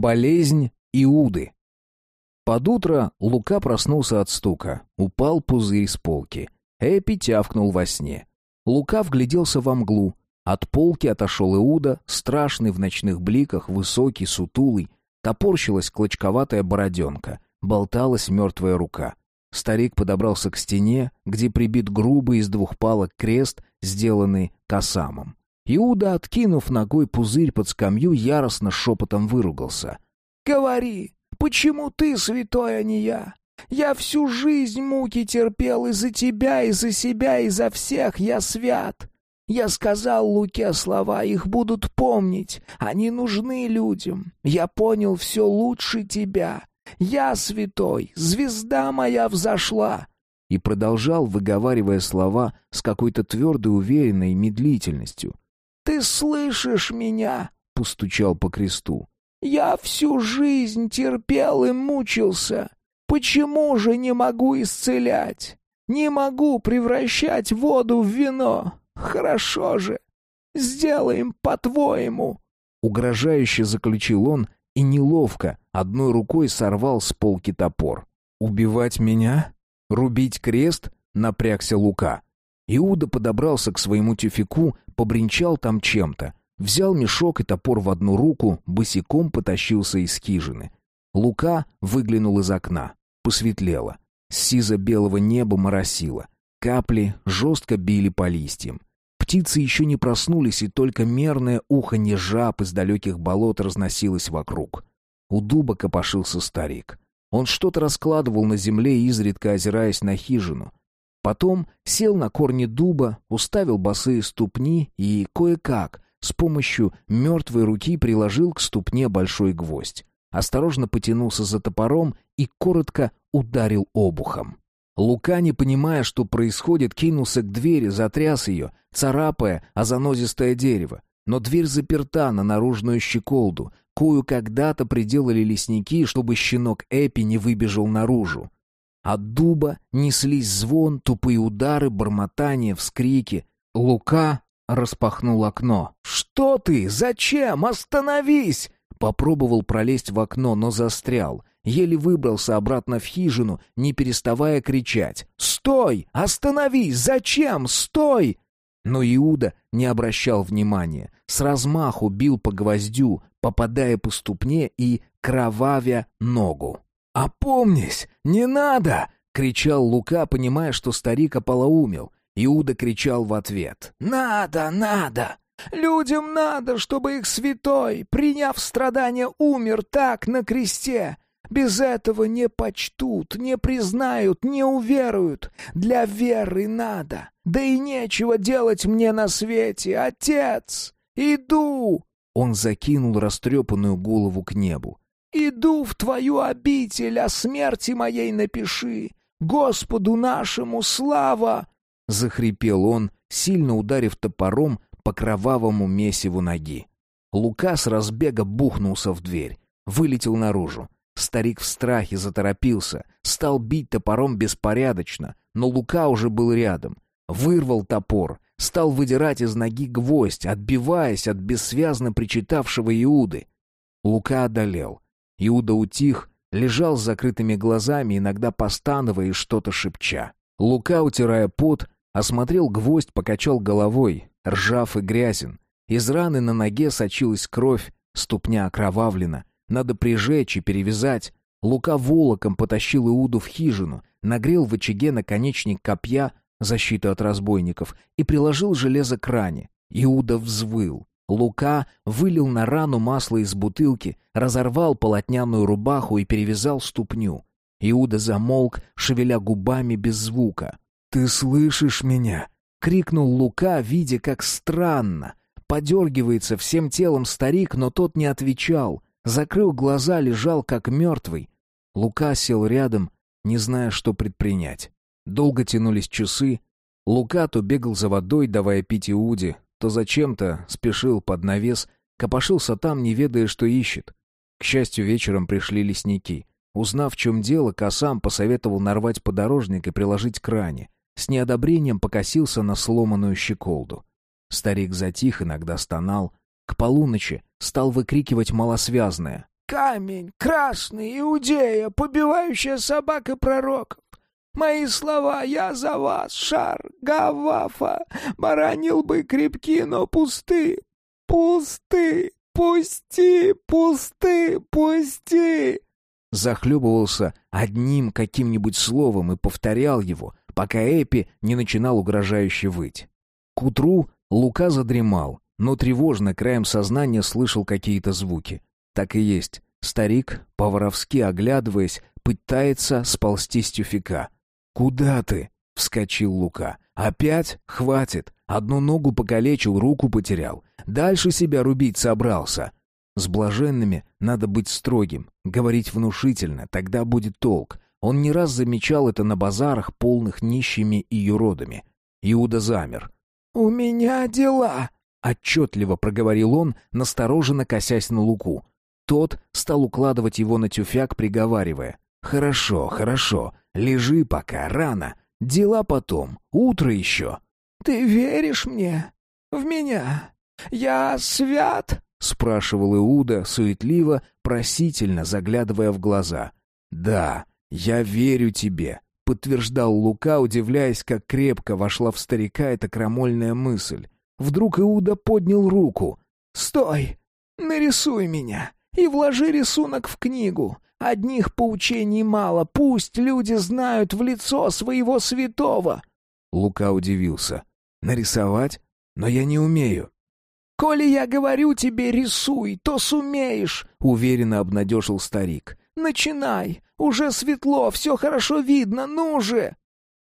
Болезнь Иуды. Под утро Лука проснулся от стука. Упал пузырь с полки. Эпи тявкнул во сне. Лука вгляделся во мглу. От полки отошел Иуда, страшный в ночных бликах, высокий, сутулый. Топорщилась клочковатая бороденка. Болталась мертвая рука. Старик подобрался к стене, где прибит грубый из двух палок крест, сделанный косамом. Иуда, откинув ногой пузырь под скамью, яростно шепотом выругался. «Говори, почему ты святой, а не я? Я всю жизнь муки терпел из-за тебя, из-за себя, из-за всех, я свят. Я сказал Луке слова, их будут помнить, они нужны людям. Я понял все лучше тебя. Я святой, звезда моя взошла!» И продолжал, выговаривая слова с какой-то твердой, уверенной медлительностью. «Ты слышишь меня?» — постучал по кресту. «Я всю жизнь терпел и мучился. Почему же не могу исцелять? Не могу превращать воду в вино? Хорошо же. Сделаем по-твоему». Угрожающе заключил он и неловко одной рукой сорвал с полки топор. «Убивать меня? Рубить крест?» — напрягся Лука. Иуда подобрался к своему тюфику, побренчал там чем-то, взял мешок и топор в одну руку, босиком потащился из хижины. Лука выглянул из окна. Посветлело. С сизо-белого неба моросило. Капли жестко били по листьям. Птицы еще не проснулись, и только мерное уханье жаб из далеких болот разносилось вокруг. У дуба копошился старик. Он что-то раскладывал на земле, изредка озираясь на хижину. Потом сел на корни дуба, уставил босые ступни и кое-как с помощью мертвой руки приложил к ступне большой гвоздь. Осторожно потянулся за топором и коротко ударил обухом. Лука, не понимая, что происходит, кинулся к двери, затряс ее, царапая озанозистое дерево. Но дверь заперта на наружную щеколду, кою когда-то приделали лесники, чтобы щенок Эпи не выбежал наружу. От дуба неслись звон, тупые удары, бормотание, вскрики. Лука распахнул окно. «Что ты? Зачем? Остановись!» Попробовал пролезть в окно, но застрял еле выбрался обратно в хижину, не переставая кричать «Стой! Остановись! Зачем? Стой!» Но Иуда не обращал внимания, с размаху бил по гвоздю, попадая по ступне и кровавя ногу. «Опомнись! Не надо!» — кричал Лука, понимая, что старик ополоумел. Иуда кричал в ответ. «Надо, надо! Людям надо, чтобы их святой, приняв страдания, умер так на кресте. Без этого не почтут, не признают, не уверуют. Для веры надо. Да и нечего делать мне на свете, отец. Иду!» Он закинул растрепанную голову к небу. «Иду в твою обитель, о смерти моей напиши. Господу нашему слава!» Захрипел он, сильно ударив топором по кровавому месиву ноги. Лука с разбега бухнулся в дверь, вылетел наружу. Старик в страхе заторопился, стал бить топором беспорядочно, но Лука уже был рядом. Вырвал топор, стал выдирать из ноги гвоздь, отбиваясь от бессвязно причитавшего Иуды. Лука одолел. Иуда утих, лежал с закрытыми глазами, иногда постановая и что-то шепча. Лука, утирая пот, осмотрел гвоздь, покачал головой, ржав и грязен. Из раны на ноге сочилась кровь, ступня окровавлена. Надо прижечь и перевязать. Лука волоком потащил Иуду в хижину, нагрел в очаге наконечник копья, защиту от разбойников, и приложил железо к ране. Иуда взвыл. Лука вылил на рану масло из бутылки, разорвал полотняную рубаху и перевязал ступню. Иуда замолк, шевеля губами без звука. «Ты слышишь меня?» — крикнул Лука, видя, как странно. Подергивается всем телом старик, но тот не отвечал — Закрыл глаза, лежал как мертвый. Лука сел рядом, не зная, что предпринять. Долго тянулись часы. Лука то бегал за водой, давая пить Иуде, то зачем-то спешил под навес, копошился там, не ведая, что ищет. К счастью, вечером пришли лесники. Узнав, в чем дело, Касам посоветовал нарвать подорожник и приложить к ране. С неодобрением покосился на сломанную щеколду. Старик затих, иногда стонал, к полуночи стал выкрикивать малосвязное. камень, красный, иудея, побивающая собака пророков. Мои слова я за вас, шар, гавафа, баранил бы крепки, но пусты, пусты, пусти, пусты, пусти!» Захлебывался одним каким-нибудь словом и повторял его, пока Эпи не начинал угрожающе выть. К утру Лука задремал, но тревожно краем сознания слышал какие-то звуки. Так и есть. Старик, по-воровски оглядываясь, пытается сползти с тюфика. «Куда ты?» — вскочил Лука. «Опять? Хватит. Одну ногу покалечил, руку потерял. Дальше себя рубить собрался». С блаженными надо быть строгим, говорить внушительно, тогда будет толк. Он не раз замечал это на базарах, полных нищими и юродами. Иуда замер. «У меня дела», — отчетливо проговорил он, настороженно косясь на Луку. Тот стал укладывать его на тюфяк, приговаривая. «Хорошо, хорошо, лежи пока, рано. Дела потом, утро еще». «Ты веришь мне? В меня? Я свят?» — спрашивал Иуда, суетливо, просительно заглядывая в глаза. «Да, я верю тебе», — подтверждал Лука, удивляясь, как крепко вошла в старика эта крамольная мысль. Вдруг Иуда поднял руку. «Стой! Нарисуй меня и вложи рисунок в книгу. Одних поучений мало, пусть люди знают в лицо своего святого». Лука удивился. «Нарисовать? Но я не умею». «Коли я говорю тебе рисуй, то сумеешь», — уверенно обнадежил старик. «Начинай! Уже светло, все хорошо видно, ну же!»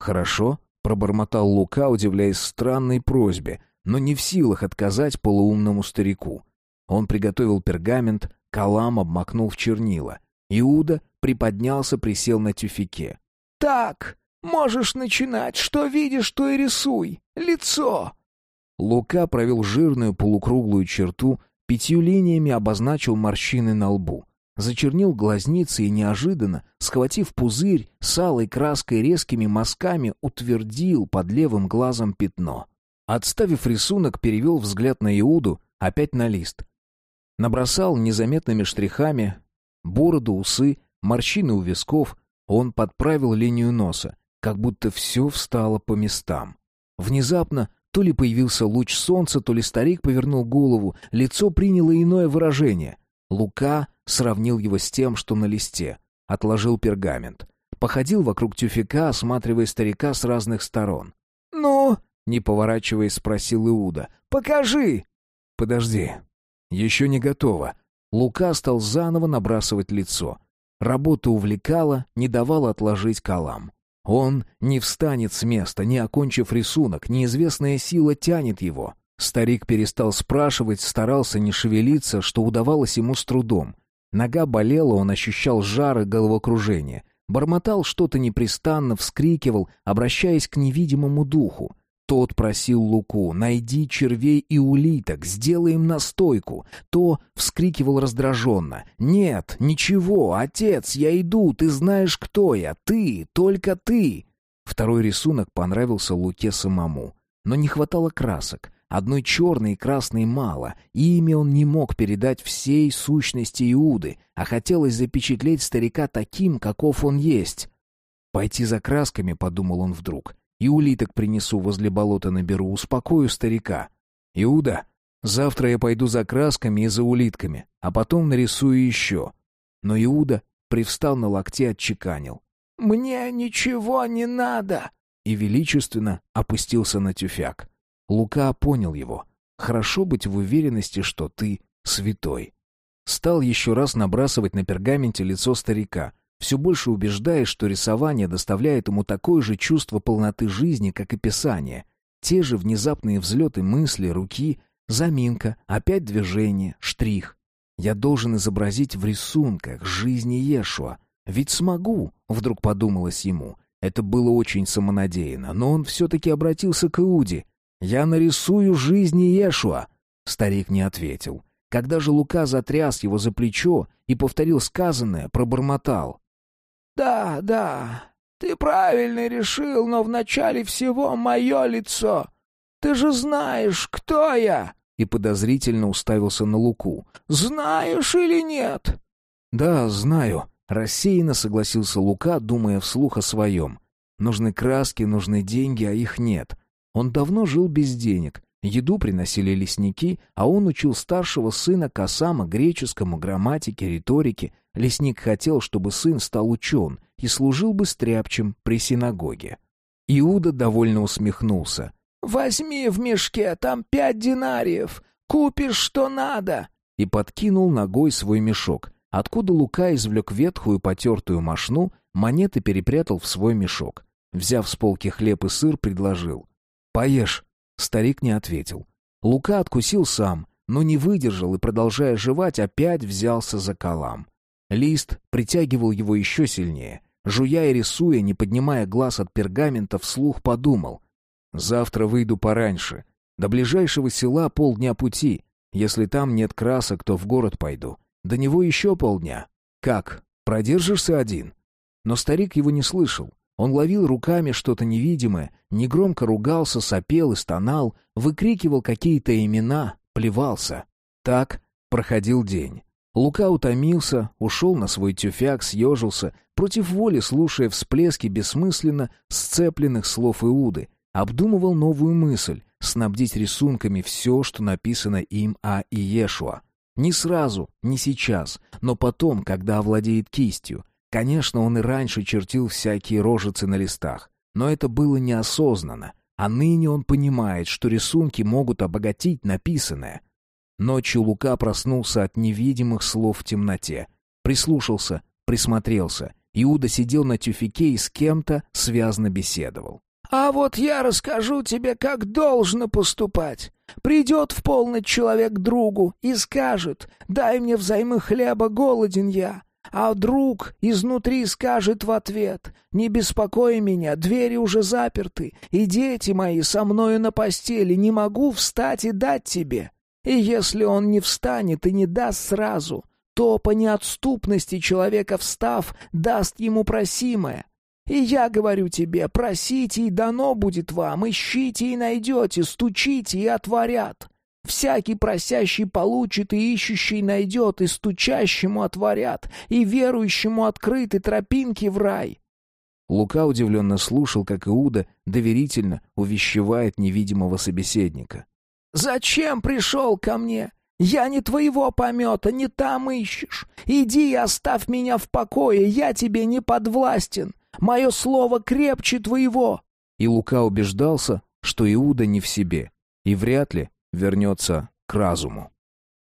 «Хорошо», — пробормотал Лука, удивляясь странной просьбе, но не в силах отказать полуумному старику. Он приготовил пергамент, калам обмакнул в чернила. Иуда приподнялся, присел на тюфике. «Так, можешь начинать. Что видишь, то и рисуй. Лицо!» Лука провел жирную полукруглую черту, пятью линиями обозначил морщины на лбу. Зачернил глазницы и неожиданно, схватив пузырь с алой краской резкими мазками, утвердил под левым глазом пятно. Отставив рисунок, перевел взгляд на Иуду, опять на лист. Набросал незаметными штрихами бороду, усы, морщины у висков. Он подправил линию носа, как будто все встало по местам. Внезапно то ли появился луч солнца, то ли старик повернул голову, лицо приняло иное выражение. Лука сравнил его с тем, что на листе. Отложил пергамент. Походил вокруг тюфяка, осматривая старика с разных сторон. «Ну?» — не поворачиваясь, спросил Иуда. «Покажи!» «Подожди. Еще не готово». Лука стал заново набрасывать лицо. Работа увлекала, не давала отложить калам. Он не встанет с места, не окончив рисунок, неизвестная сила тянет его. Старик перестал спрашивать, старался не шевелиться, что удавалось ему с трудом. Нога болела, он ощущал жар и головокружение. Бормотал что-то непрестанно, вскрикивал, обращаясь к невидимому духу. Тот просил Луку, найди червей и улиток, сделай им настойку. То вскрикивал раздраженно. Нет, ничего, отец, я иду, ты знаешь, кто я, ты, только ты. Второй рисунок понравился Луке самому. Но не хватало красок. Одной черной и красной мало, и ими он не мог передать всей сущности Иуды, а хотелось запечатлеть старика таким, каков он есть. «Пойти за красками», — подумал он вдруг, и улиток принесу возле болота наберу, успокою старика. Иуда, завтра я пойду за красками и за улитками, а потом нарисую еще. Но Иуда привстал на локте, отчеканил. «Мне ничего не надо!» И величественно опустился на тюфяк. Лука понял его. «Хорошо быть в уверенности, что ты святой». Стал еще раз набрасывать на пергаменте лицо старика — все больше убеждаясь, что рисование доставляет ему такое же чувство полноты жизни, как и писание. Те же внезапные взлеты мысли, руки, заминка, опять движение, штрих. Я должен изобразить в рисунках жизни Ешуа. Ведь смогу, вдруг подумалось ему. Это было очень самонадеянно, но он все-таки обратился к Иуде. «Я нарисую жизни Ешуа». Старик не ответил. Когда же Лука затряс его за плечо и повторил сказанное, пробормотал. «Да, да, ты правильно решил, но вначале всего мое лицо. Ты же знаешь, кто я!» И подозрительно уставился на Луку. «Знаешь или нет?» «Да, знаю», — рассеянно согласился Лука, думая вслух о своем. «Нужны краски, нужны деньги, а их нет. Он давно жил без денег, Еду приносили лесники, а он учил старшего сына косама, греческому, грамматике, риторике. Лесник хотел, чтобы сын стал учен и служил бы стряпчем при синагоге. Иуда довольно усмехнулся. «Возьми в мешке, там пять динариев, купишь что надо!» И подкинул ногой свой мешок, откуда Лука извлек ветхую потертую мошну, монеты перепрятал в свой мешок. Взяв с полки хлеб и сыр, предложил. «Поешь, Старик не ответил. Лука откусил сам, но не выдержал и, продолжая жевать, опять взялся за калам. Лист притягивал его еще сильнее. Жуя и рисуя, не поднимая глаз от пергамента, вслух подумал. «Завтра выйду пораньше. До ближайшего села полдня пути. Если там нет красок, то в город пойду. До него еще полдня. Как, продержишься один?» Но старик его не слышал. Он ловил руками что-то невидимое, негромко ругался, сопел и стонал, выкрикивал какие-то имена, плевался. Так проходил день. Лука утомился, ушел на свой тюфяк, съежился, против воли слушая всплески бессмысленно сцепленных слов Иуды, обдумывал новую мысль — снабдить рисунками все, что написано им о Иешуа. Не сразу, не сейчас, но потом, когда овладеет кистью — Конечно, он и раньше чертил всякие рожицы на листах, но это было неосознанно, а ныне он понимает, что рисунки могут обогатить написанное. Ночью Лука проснулся от невидимых слов в темноте. Прислушался, присмотрелся. Иуда сидел на тюфике и с кем-то связно беседовал. «А вот я расскажу тебе, как должно поступать. Придет в полночь человек другу и скажет, дай мне взаймы хлеба, голоден я. А друг изнутри скажет в ответ, «Не беспокой меня, двери уже заперты, и дети мои со мною на постели, не могу встать и дать тебе». И если он не встанет и не даст сразу, то по неотступности человека встав, даст ему просимое. И я говорю тебе, просите, и дано будет вам, ищите и найдете, стучите и отворят. Всякий просящий получит, и ищущий найдет, и стучащему отворят, и верующему открыты тропинки в рай». Лука удивленно слушал, как Иуда доверительно увещевает невидимого собеседника. «Зачем пришел ко мне? Я не твоего помета, не там ищешь. Иди и оставь меня в покое, я тебе не подвластен. Мое слово крепче твоего». И Лука убеждался, что Иуда не в себе, и вряд ли вернется к разуму.